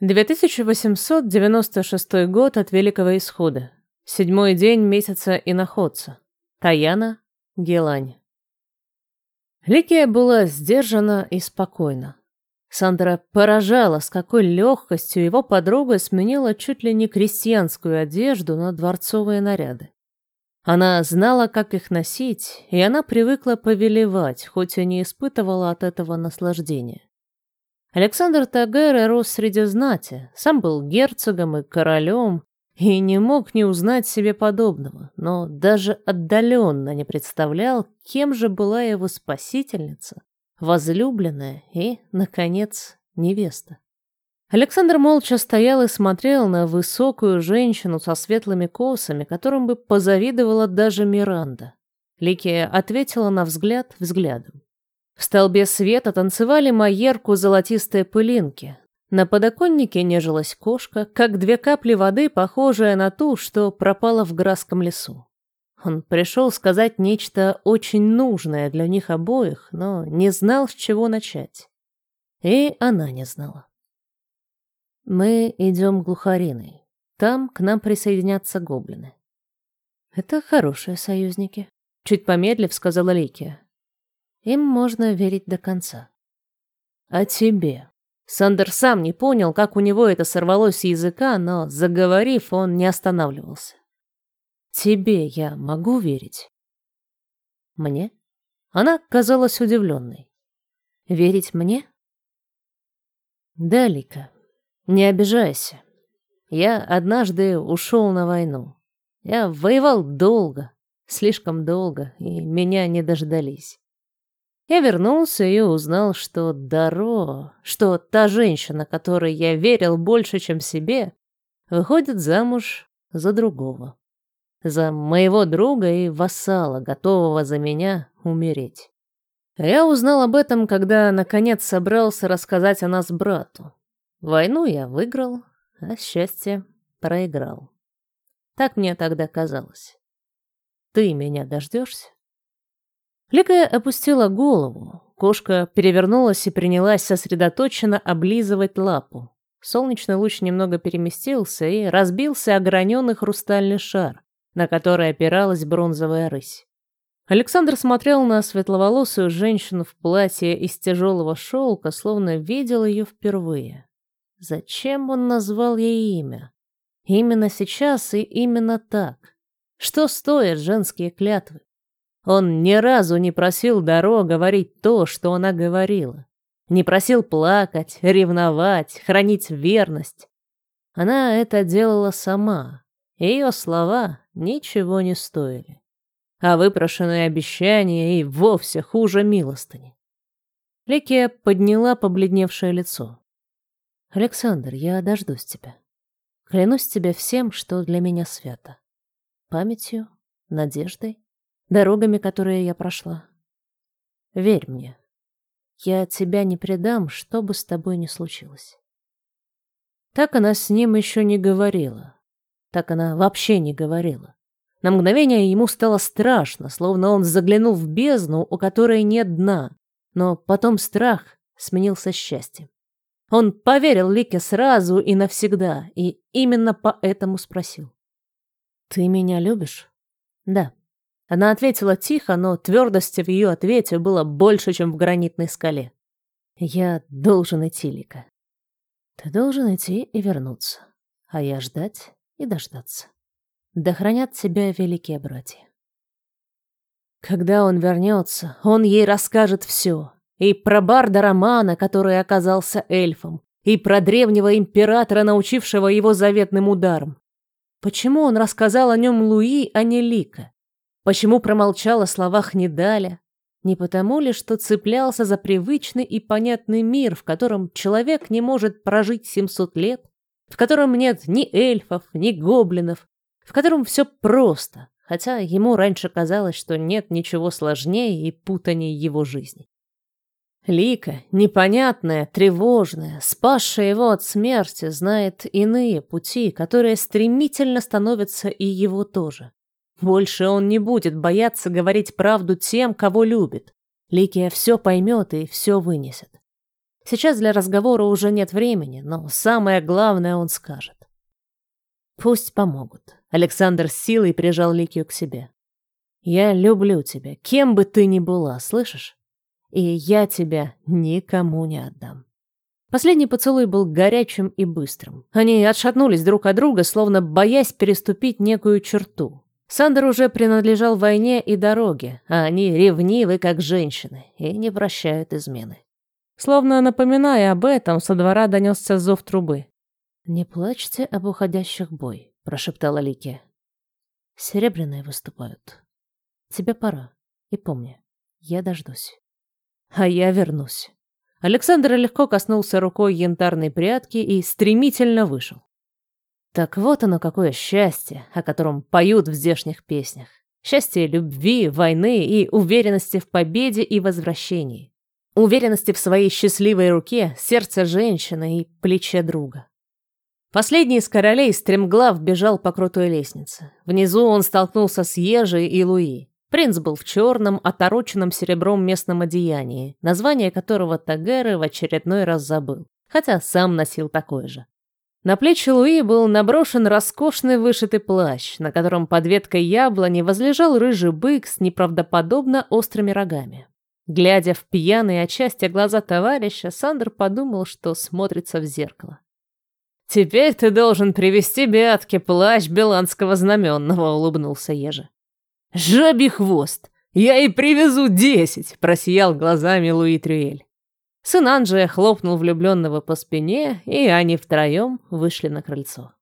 2896 год от Великого Исхода. Седьмой день месяца Иноходца. Таяна, Гелань. Ликия была сдержана и спокойна. Сандра поражала, с какой легкостью его подруга сменила чуть ли не крестьянскую одежду на дворцовые наряды. Она знала, как их носить, и она привыкла повелевать, хоть и не испытывала от этого наслаждения. Александр Тагера рос среди знати, сам был герцогом и королем, и не мог не узнать себе подобного, но даже отдаленно не представлял, кем же была его спасительница, возлюбленная и, наконец, невеста. Александр молча стоял и смотрел на высокую женщину со светлыми косами, которым бы позавидовала даже Миранда. Ликия ответила на взгляд взглядом. В столбе света танцевали майерку золотистые пылинки. На подоконнике нежилась кошка, как две капли воды, похожая на ту, что пропала в Грасском лесу. Он пришел сказать нечто очень нужное для них обоих, но не знал, с чего начать. И она не знала. Мы идем глухариной. Там к нам присоединятся гоблины. Это хорошие союзники. Чуть помедлив, сказала Ликия. Им можно верить до конца. А тебе? Сандер сам не понял, как у него это сорвалось с языка, но, заговорив, он не останавливался. Тебе я могу верить? Мне? Она казалась удивленной. Верить мне? Да, Лика, не обижайся. Я однажды ушел на войну. Я воевал долго, слишком долго, и меня не дождались. Я вернулся и узнал, что Даро, что та женщина, которой я верил больше, чем себе, выходит замуж за другого. За моего друга и вассала, готового за меня умереть. Я узнал об этом, когда, наконец, собрался рассказать о нас брату. Войну я выиграл, а счастье проиграл. Так мне тогда казалось. Ты меня дождешься? Лика опустила голову. Кошка перевернулась и принялась сосредоточенно облизывать лапу. Солнечный луч немного переместился и разбился о граненый хрустальный шар, на который опиралась бронзовая рысь. Александр смотрел на светловолосую женщину в платье из тяжелого шелка, словно видел ее впервые. Зачем он назвал ей имя? Именно сейчас и именно так. Что стоят женские клятвы? Он ни разу не просил Даро говорить то, что она говорила. Не просил плакать, ревновать, хранить верность. Она это делала сама. Ее слова ничего не стоили. А выпрошенные обещания и вовсе хуже милостыни. Ликия подняла побледневшее лицо. «Александр, я дождусь тебя. Клянусь тебе всем, что для меня свято. Памятью, надеждой дорогами, которые я прошла. Верь мне, я тебя не предам, что бы с тобой ни случилось. Так она с ним еще не говорила. Так она вообще не говорила. На мгновение ему стало страшно, словно он заглянул в бездну, у которой нет дна. Но потом страх сменился счастьем. Он поверил Лике сразу и навсегда, и именно поэтому спросил. «Ты меня любишь?» «Да». Она ответила тихо, но твердости в ее ответе было больше, чем в гранитной скале. «Я должен идти, Лика. Ты должен идти и вернуться, а я ждать и дождаться. Да хранят тебя великие братья». Когда он вернется, он ей расскажет все. И про барда Романа, который оказался эльфом, и про древнего императора, научившего его заветным ударом. Почему он рассказал о нем Луи, а не Лика? Почему промолчал о словах Недаля? Не потому ли, что цеплялся за привычный и понятный мир, в котором человек не может прожить 700 лет, в котором нет ни эльфов, ни гоблинов, в котором все просто, хотя ему раньше казалось, что нет ничего сложнее и путанее его жизни. Лика, непонятная, тревожная, спасшая его от смерти, знает иные пути, которые стремительно становятся и его тоже. Больше он не будет бояться говорить правду тем, кого любит. Ликия все поймет и все вынесет. Сейчас для разговора уже нет времени, но самое главное он скажет. Пусть помогут. Александр с силой прижал Ликию к себе. Я люблю тебя, кем бы ты ни была, слышишь? И я тебя никому не отдам. Последний поцелуй был горячим и быстрым. Они отшатнулись друг от друга, словно боясь переступить некую черту. Сандер уже принадлежал войне и дороге, а они ревнивы, как женщины, и не прощают измены. Словно напоминая об этом, со двора донесся зов трубы. «Не плачьте об уходящих бой», — прошептала Лики. «Серебряные выступают. Тебе пора. И помни, я дождусь. А я вернусь». Александр легко коснулся рукой янтарной прядки и стремительно вышел. Так вот оно какое счастье, о котором поют в здешних песнях. Счастье любви, войны и уверенности в победе и возвращении. Уверенности в своей счастливой руке, сердце женщины и плече друга. Последний из королей стремглав бежал по крутой лестнице. Внизу он столкнулся с Ежей и Луи. Принц был в черном, отороченном серебром местном одеянии, название которого Тагеры в очередной раз забыл, хотя сам носил такое же. На плечи Луи был наброшен роскошный вышитый плащ, на котором под веткой яблони возлежал рыжий бык с неправдоподобно острыми рогами. Глядя в пьяные отчасти глаза товарища, Сандер подумал, что смотрится в зеркало. «Теперь ты должен привести Беатке плащ Беланского знаменного», — улыбнулся Ежи. «Жабий хвост! Я и привезу десять!» — просиял глазами Луи Трюэль. Сын Анджия хлопнул влюбленного по спине, и они втроем вышли на крыльцо.